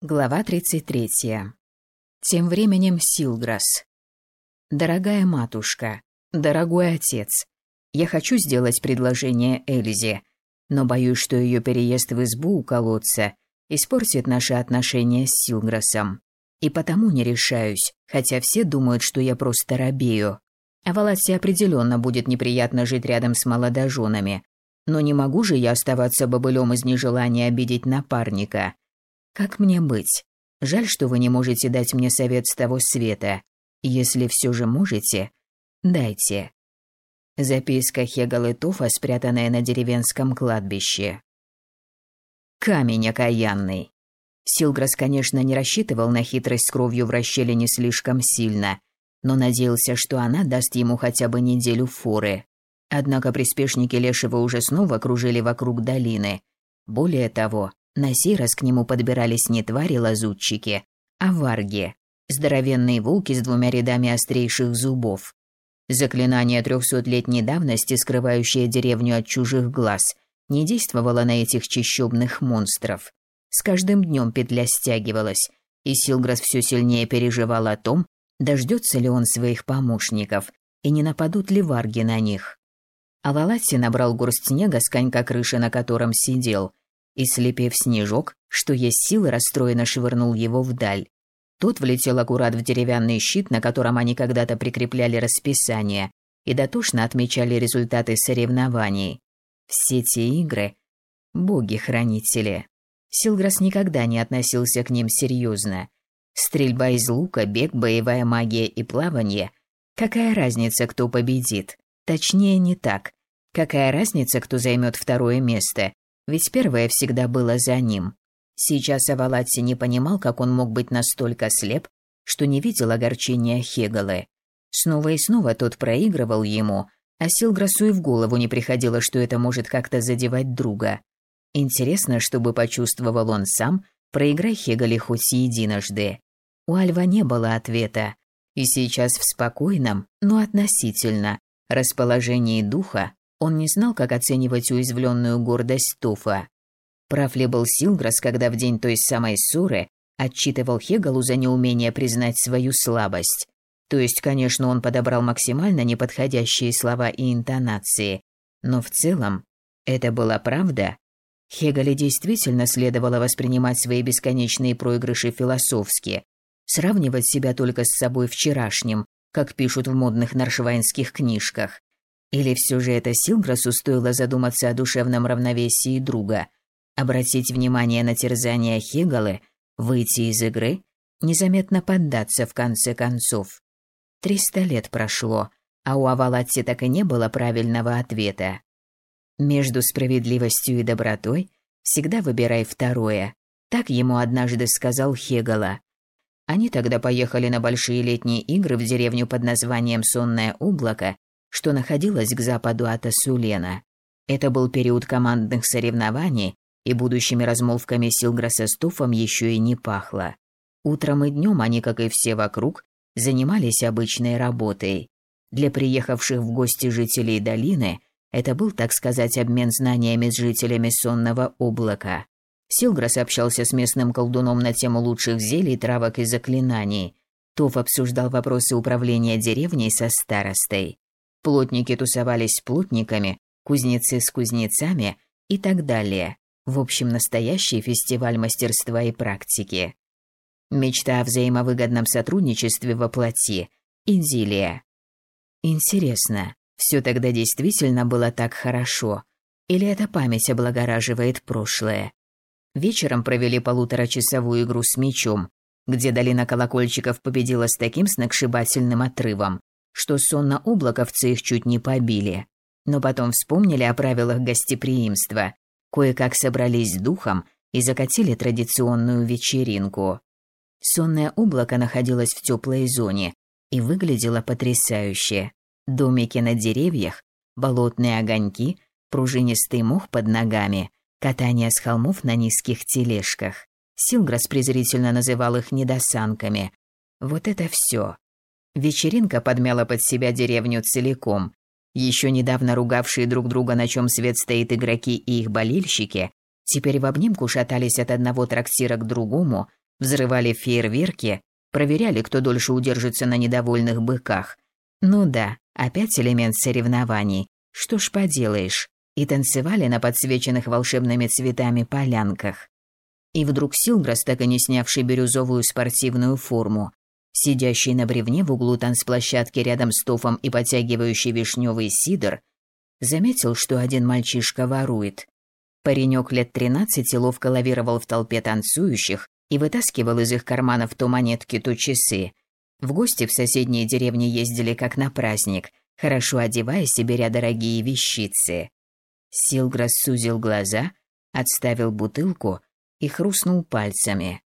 Глава 33. Тем временем Силграс. Дорогая матушка, дорогой отец, я хочу сделать предложение Эльзе, но боюсь, что ее переезд в избу у колодца испортит наши отношения с Силграсом. И потому не решаюсь, хотя все думают, что я просто робею. А Валасе определенно будет неприятно жить рядом с молодоженами. Но не могу же я оставаться бобылем из нежелания обидеть напарника – как мне быть? Жаль, что вы не можете дать мне совет с того света. Если все же можете, дайте. Записка Хегал Тофа, спрятанная на деревенском кладбище. Камень окаянный. Силграс, конечно, не рассчитывал на хитрость с кровью в расщелине слишком сильно, но надеялся, что она даст ему хотя бы неделю форы. Однако приспешники Лешего уже снова кружили вокруг долины. Более того, на сей раз к нему подбирались не твари-лазутчики, а варги, здоровенные волки с двумя рядами острейших зубов. Заклинание трехсотлетней давности, скрывающее деревню от чужих глаз, не действовало на этих чищобных монстров. С каждым днем петля стягивалась, и Силграс все сильнее переживал о том, дождется ли он своих помощников и не нападут ли варги на них. А Валатси набрал горсть снега с конька крыши, на котором сидел, и, слепив снежок, что есть силы, расстроенно швырнул его вдаль. Тот влетел аккурат в деревянный щит, на котором они когда-то прикрепляли расписание, и дотошно отмечали результаты соревнований. Все те игры — боги-хранители. Силграс никогда не относился к ним серьезно. Стрельба из лука, бег, боевая магия и плавание — какая разница, кто победит? Точнее, не так. Какая разница, кто займет второе место? Ведь первое всегда было за ним. Сейчас Авалатси не понимал, как он мог быть настолько слеп, что не видел огорчения Хегалы. Снова и снова тот проигрывал ему, а Силграсу и в голову не приходило, что это может как-то задевать друга. Интересно, чтобы почувствовал он сам, проиграй Хегали хоть единожды. У Альва не было ответа, и сейчас в спокойном, но относительно, расположении духа он не знал, как оценивать уязвленную гордость Туфа. Прав ли был Силграс, когда в день той самой ссоры отчитывал Хегалу за неумение признать свою слабость? То есть, конечно, он подобрал максимально неподходящие слова и интонации, но в целом это была правда. Хегале действительно следовало воспринимать свои бесконечные проигрыши философски, сравнивать себя только с собой вчерашним, как пишут в модных наршвайнских книжках. Или все же это Силграсу стоило задуматься о душевном равновесии друга, обратить внимание на терзания Хигалы, выйти из игры, незаметно поддаться в конце концов. Триста лет прошло, а у Авалатти так и не было правильного ответа. Между справедливостью и добротой всегда выбирай второе. Так ему однажды сказал Хегала. Они тогда поехали на большие летние игры в деревню под названием Сонное облако что находилась к западу от Асулена. Это был период командных соревнований, и будущими размолвками Силграса с Туфом еще и не пахло. Утром и днем они, как и все вокруг, занимались обычной работой. Для приехавших в гости жителей долины это был, так сказать, обмен знаниями с жителями сонного облака. Силграс общался с местным колдуном на тему лучших зелий, травок и заклинаний. Туф обсуждал вопросы управления деревней со старостой. Плотники тусовались с плотниками, кузнецы с кузнецами и так далее. В общем, настоящий фестиваль мастерства и практики. Мечта о взаимовыгодном сотрудничестве воплоти. Идиллия. Интересно, все тогда действительно было так хорошо? Или эта память облагораживает прошлое? Вечером провели полуторачасовую игру с мячом, где долина колокольчиков победила с таким сногсшибательным отрывом, что сонно-облаковцы их чуть не побили. Но потом вспомнили о правилах гостеприимства, кое-как собрались с духом и закатили традиционную вечеринку. Сонное облако находилось в теплой зоне и выглядело потрясающе. Домики на деревьях, болотные огоньки, пружинистый мох под ногами, катание с холмов на низких тележках. Силграс презрительно называл их недосанками. Вот это все. Вечеринка подмяла под себя деревню целиком. Еще недавно ругавшие друг друга, на чем свет стоит игроки и их болельщики, теперь в обнимку шатались от одного трактира к другому, взрывали фейерверки, проверяли, кто дольше удержится на недовольных быках. Ну да, опять элемент соревнований. Что ж поделаешь. И танцевали на подсвеченных волшебными цветами полянках. И вдруг Силграс, так и не снявший бирюзовую спортивную форму, сидящий на бревне в углу танцплощадки рядом с Тофом и потягивающий вишневый сидр, заметил, что один мальчишка ворует. Паренек лет тринадцати ловко лавировал в толпе танцующих и вытаскивал из их карманов то монетки, то часы. В гости в соседние деревни ездили как на праздник, хорошо одевая себе ряд дорогие вещицы. Силграс сузил глаза, отставил бутылку и хрустнул пальцами.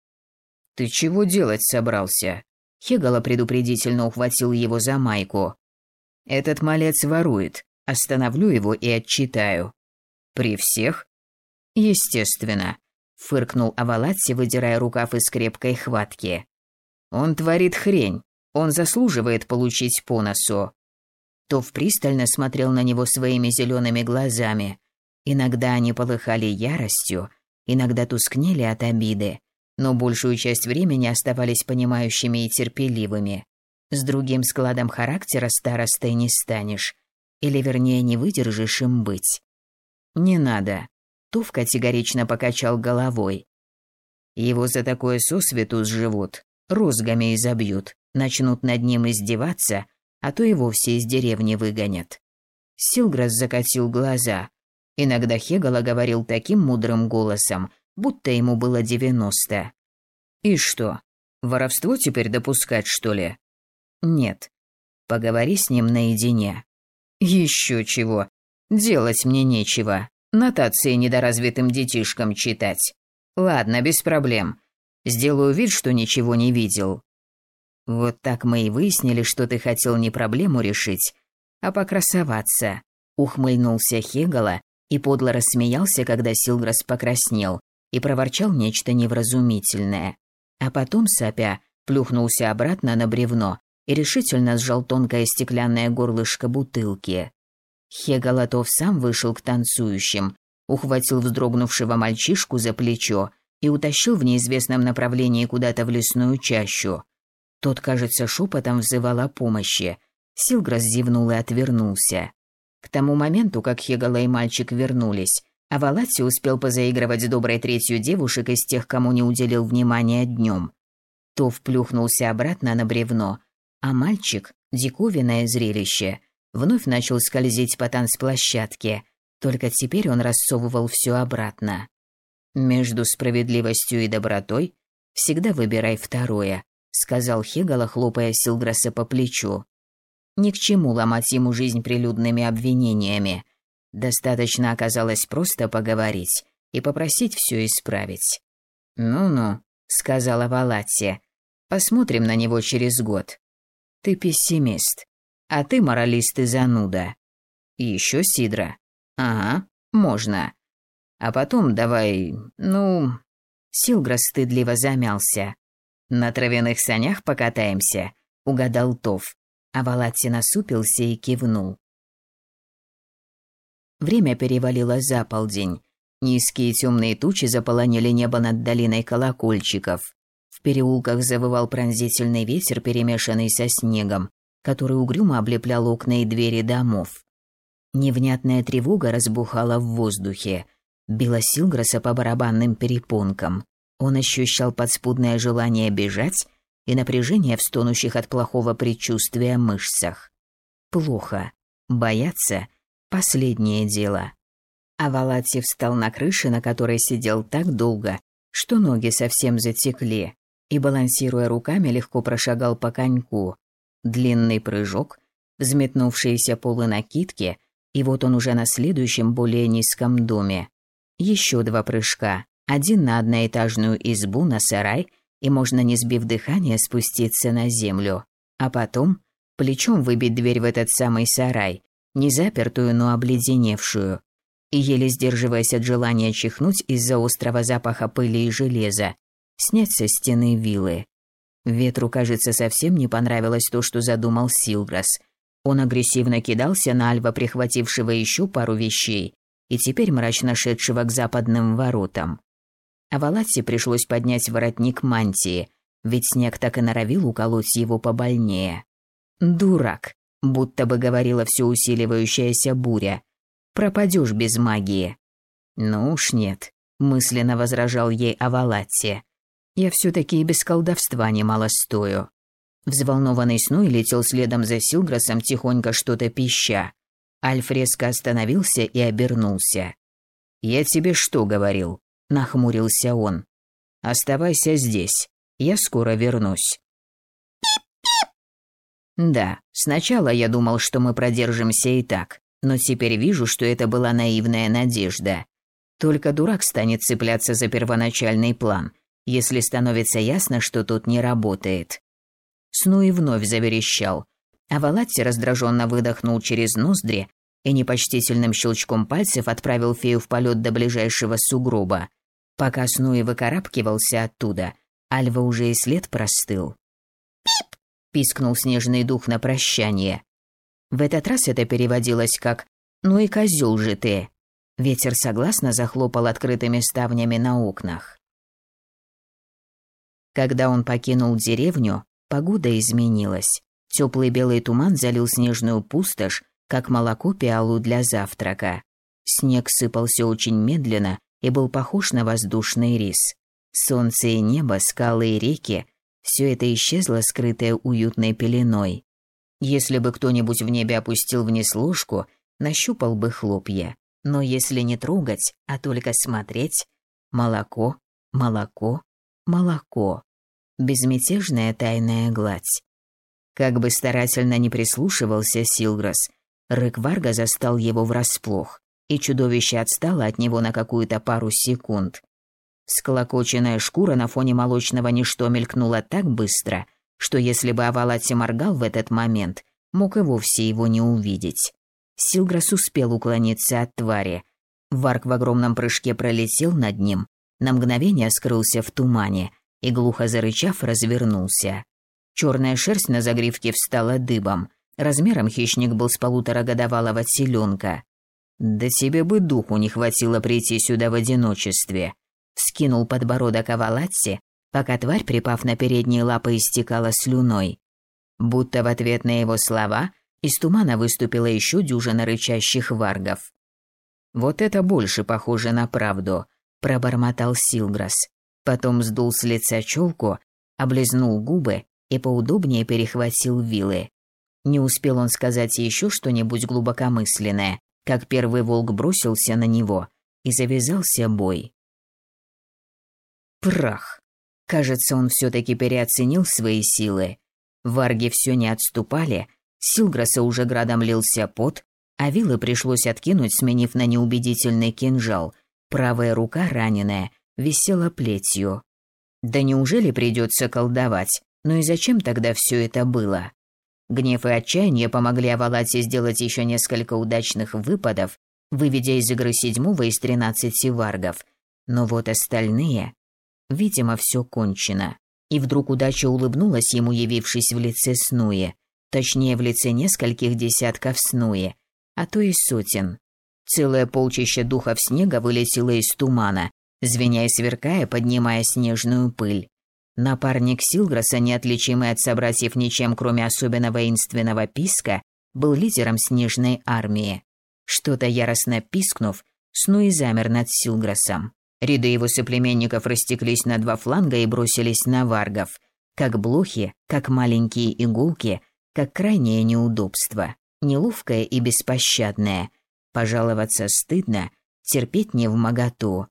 «Ты чего делать собрался?» Хегала предупредительно ухватил его за майку. «Этот малец ворует. Остановлю его и отчитаю». «При всех?» «Естественно», — фыркнул Авалатси, выдирая рукав из крепкой хватки. «Он творит хрень. Он заслуживает получить по носу». Тов пристально смотрел на него своими зелеными глазами. Иногда они полыхали яростью, иногда тускнели от обиды, но большую часть времени оставались понимающими и терпеливыми. С другим складом характера старостой не станешь, или вернее не выдержишь им быть. Не надо. Тув категорично покачал головой. Его за такое сосвету сживут, розгами изобьют, начнут над ним издеваться, а то и вовсе из деревни выгонят. Силграс закатил глаза. Иногда Хегала говорил таким мудрым голосом, будто ему было девяносто. И что, воровство теперь допускать, что ли? Нет. Поговори с ним наедине. Еще чего. Делать мне нечего. Нотации недоразвитым детишкам читать. Ладно, без проблем. Сделаю вид, что ничего не видел. Вот так мы и выяснили, что ты хотел не проблему решить, а покрасоваться. Ухмыльнулся Хегала и подло рассмеялся, когда Силграс покраснел, и проворчал нечто невразумительное. А потом, сопя, плюхнулся обратно на бревно и решительно сжал тонкое стеклянное горлышко бутылки. Хеголотов сам вышел к танцующим, ухватил вздрогнувшего мальчишку за плечо и утащил в неизвестном направлении куда-то в лесную чащу. Тот, кажется, шепотом взывал о помощи. Силграс зевнул и отвернулся. К тому моменту, как Хегала и мальчик вернулись, а Валатси успел позаигрывать с доброй третью девушек из тех, кому не уделил внимания днем. То вплюхнулся обратно на бревно, а мальчик, диковинное зрелище, вновь начал скользить по танцплощадке, только теперь он рассовывал все обратно. «Между справедливостью и добротой всегда выбирай второе», — сказал Хегала, хлопая Силграса по плечу. «Ни к чему ломать ему жизнь прилюдными обвинениями. Достаточно оказалось просто поговорить и попросить все исправить. «Ну-ну», — сказала Валатти, — «посмотрим на него через год. Ты пессимист, а ты моралист и зануда. И еще Сидра. Ага, можно. А потом давай, ну...» Силграс стыдливо замялся. «На травяных санях покатаемся», — угадал Тов. А Валатти насупился и кивнул. Время перевалило за полдень. Низкие темные тучи заполонили небо над долиной колокольчиков. В переулках завывал пронзительный ветер, перемешанный со снегом, который угрюмо облеплял окна и двери домов. Невнятная тревога разбухала в воздухе, била Силграса по барабанным перепонкам. Он ощущал подспудное желание бежать и напряжение в стонущих от плохого предчувствия мышцах. Плохо. Бояться — Последнее дело. А Валатьев встал на крыше, на которой сидел так долго, что ноги совсем затекли, и, балансируя руками, легко прошагал по коньку. Длинный прыжок, взметнувшиеся полы накидки, и вот он уже на следующем более низком доме. Еще два прыжка, один на одноэтажную избу, на сарай, и можно, не сбив дыхания, спуститься на землю. А потом плечом выбить дверь в этот самый сарай, не запертую, но обледеневшую, и еле сдерживаясь от желания чихнуть из-за острого запаха пыли и железа, снять со стены вилы. Ветру, кажется, совсем не понравилось то, что задумал Силграс. Он агрессивно кидался на Альва, прихватившего еще пару вещей, и теперь мрачно шедшего к западным воротам. А Валатсе пришлось поднять воротник мантии, ведь снег так и норовил уколоть его побольнее. «Дурак», будто бы говорила все усиливающаяся буря. «Пропадешь без магии». «Ну уж нет», — мысленно возражал ей Авалатте. «Я все-таки и без колдовства немало стою». Взволнованный Снуй летел следом за Силграсом, тихонько что-то пища. Альф резко остановился и обернулся. «Я тебе что говорил?» – нахмурился он. «Оставайся здесь. Я скоро вернусь». Да, сначала я думал, что мы продержимся и так, но теперь вижу, что это была наивная надежда. Только дурак станет цепляться за первоначальный план, если становится ясно, что тот не работает. Снуи вновь заверещал, а Валатти раздраженно выдохнул через ноздри и непочтительным щелчком пальцев отправил фею в полет до ближайшего сугроба. Пока Снуи выкарабкивался оттуда, Альва уже и след простыл. Пискнул снежный дух на прощание. В этот раз это переводилось как «Ну и козел же ты!» Ветер согласно захлопал открытыми ставнями на окнах. Когда он покинул деревню, погода изменилась. Теплый белый туман залил снежную пустошь, как молоко пиалу для завтрака. Снег сыпался очень медленно и был похож на воздушный рис. Солнце и небо, скалы и реки – все это исчезло, скрытое уютной пеленой. Если бы кто-нибудь в небе опустил вниз ложку, нащупал бы хлопья. Но если не трогать, а только смотреть – молоко, молоко, молоко. Безмятежная тайная гладь. Как бы старательно не прислушивался Силграс, рык Варга застал его врасплох, и чудовище отстало от него на какую-то пару секунд. Сколокоченная шкура на фоне молочного ничто мелькнула так быстро, что если бы Авалати моргал в этот момент, мог и вовсе его не увидеть. Силграс успел уклониться от твари. Варк в огромном прыжке пролетел над ним, на мгновение скрылся в тумане и, глухо зарычав, развернулся. Черная шерсть на загривке встала дыбом. Размером хищник был с полуторагодовалого теленка. Да тебе бы духу не хватило прийти сюда в одиночестве скинул подбородок Авалатси, пока тварь, припав на передние лапы, истекала слюной. Будто в ответ на его слова из тумана выступила еще дюжина рычащих варгов. «Вот это больше похоже на правду», – пробормотал Силграс. Потом сдул с лица челку, облизнул губы и поудобнее перехватил вилы. Не успел он сказать еще что-нибудь глубокомысленное, как первый волк бросился на него, и завязался бой. Прах. Кажется, он все-таки переоценил свои силы. Варги все не отступали, Силграса уже градом лился пот, а вилы пришлось откинуть, сменив на неубедительный кинжал. Правая рука, раненая, висела плетью. Да неужели придется колдовать? Ну и зачем тогда все это было? Гнев и отчаяние помогли Авалате сделать еще несколько удачных выпадов, выведя из игры седьмого из тринадцати варгов. Но вот остальные... Видимо, все кончено. И вдруг удача улыбнулась ему, явившись в лице Снуи. Точнее, в лице нескольких десятков Снуи, а то и сотен. Целое полчище духов снега вылетело из тумана, звеня и сверкая, поднимая снежную пыль. Напарник Силграса, неотличимый от собратьев ничем, кроме особенно воинственного писка, был лидером снежной армии. Что-то яростно пискнув, Снуи замер над Силграсом. Ряды его соплеменников растеклись на два фланга и бросились на варгов, как блохи, как маленькие игулки, как крайнее неудобство, неловкое и беспощадное. Пожаловаться стыдно, терпеть не в моготу.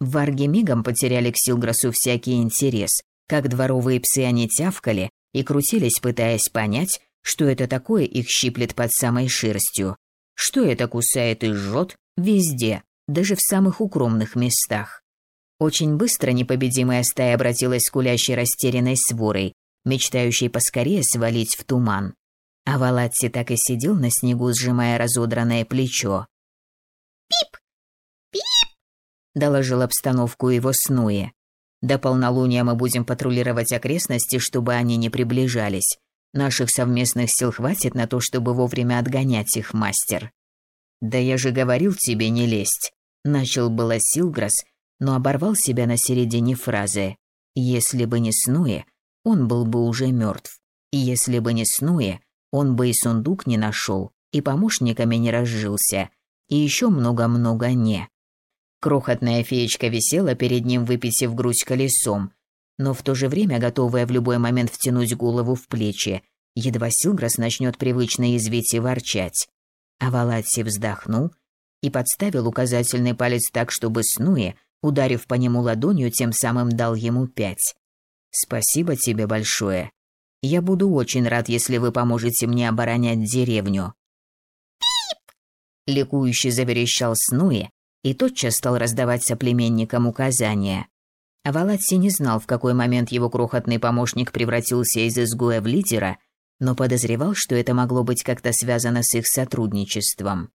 Варги мигом потеряли к Силграсу всякий интерес, как дворовые псы они тявкали и крутились, пытаясь понять, что это такое их щиплет под самой шерстью, что это кусает и жжет везде, даже в самых укромных местах. Очень быстро непобедимая стая обратилась к кулящей растерянной сворой, мечтающей поскорее свалить в туман. А Валатти так и сидел на снегу, сжимая разодранное плечо. «Пип! Пип!» – доложил обстановку его Снуи. «До полнолуния мы будем патрулировать окрестности, чтобы они не приближались. Наших совместных сил хватит на то, чтобы вовремя отгонять их, мастер». «Да я же говорил тебе не лезть», Начал было Силграс, но оборвал себя на середине фразы. Если бы не Снуи, он был бы уже мертв. И если бы не Снуи, он бы и сундук не нашел, и помощниками не разжился, и еще много-много не. Крохотная феечка висела перед ним, выписив грудь колесом, но в то же время готовая в любой момент втянуть голову в плечи, едва Силграс начнет привычно язвить и ворчать. А Валатси вздохнул и подставил указательный палец так, чтобы Снуи, ударив по нему ладонью, тем самым дал ему пять. «Спасибо тебе большое. Я буду очень рад, если вы поможете мне оборонять деревню». «Пип!» — ликующе заверещал Снуи и тотчас стал раздавать соплеменникам указания. А Валатси не знал, в какой момент его крохотный помощник превратился из изгоя в лидера, но подозревал, что это могло быть как-то связано с их сотрудничеством.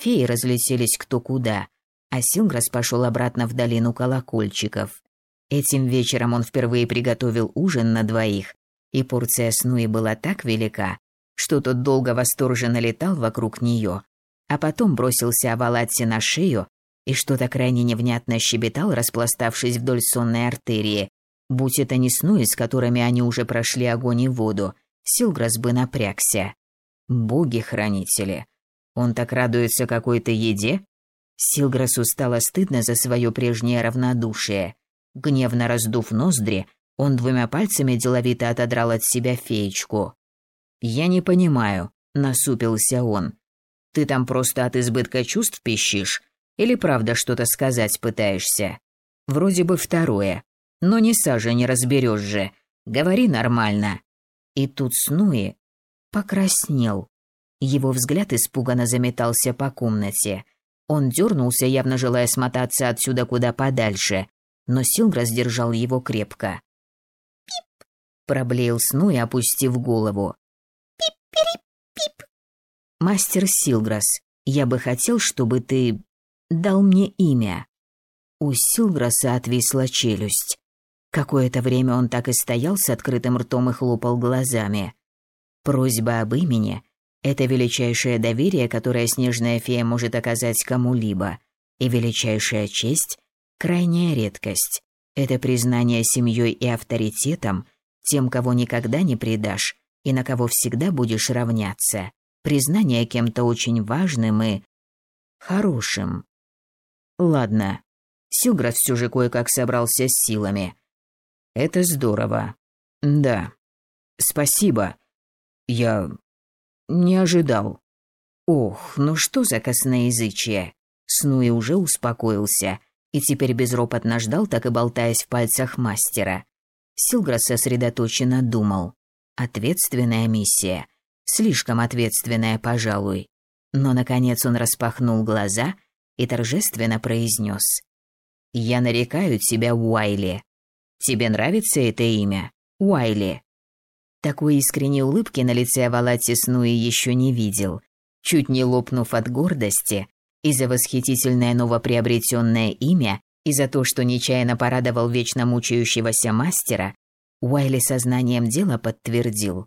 Феи разлетелись кто куда, а Силграс пошел обратно в долину колокольчиков. Этим вечером он впервые приготовил ужин на двоих, и порция снуи была так велика, что тот долго восторженно летал вокруг нее, а потом бросился Авалатси на шею и что-то крайне невнятно щебетал, распластавшись вдоль сонной артерии. Будь это не снуи, с которыми они уже прошли огонь и воду, Силграс бы напрягся. Боги-хранители. Он так радуется какой-то еде? Силграсу стало стыдно за свое прежнее равнодушие. Гневно раздув ноздри, он двумя пальцами деловито отодрал от себя феечку. «Я не понимаю», — насупился он. «Ты там просто от избытка чувств пищишь? Или правда что-то сказать пытаешься? Вроде бы второе. Но не сажа не разберешь же. Говори нормально». И тут Снуи покраснел. Его взгляд испуганно заметался по комнате. Он дернулся, явно желая смотаться отсюда куда подальше, но Силграс держал его крепко. «Пип!» – проблеял Снуи, опустив голову. «Пип-пип-пип!» «Мастер Силграс, я бы хотел, чтобы ты дал мне имя». У Силграса отвисла челюсть. Какое-то время он так и стоял с открытым ртом и хлопал глазами. Просьба об имени – это величайшее доверие, которое снежная фея может оказать кому-либо, и величайшая честь – крайняя редкость. Это признание семьей и авторитетом, тем, кого никогда не предашь и на кого всегда будешь равняться. Признание кем-то очень важным и хорошим. Ладно. Силград все же кое-как собрался с силами. Это здорово. Да. Спасибо. Я не ожидал. Ох, ну что за косноязычие. Снуи уже успокоился и теперь безропотно ждал, так и болтаясь в пальцах мастера. Силград сосредоточенно думал. Ответственная миссия. Слишком ответственная, пожалуй. Но, наконец, он распахнул глаза и торжественно произнес. «Я нарекаю тебя Уайли. Тебе нравится это имя? Уайли?» Такой искренней улыбки на лице Авалати Снуи еще не видел. Чуть не лопнув от гордости, и за восхитительное новоприобретенное имя, и за то, что нечаянно порадовал вечно мучающегося мастера, Уайли сознанием дела подтвердил.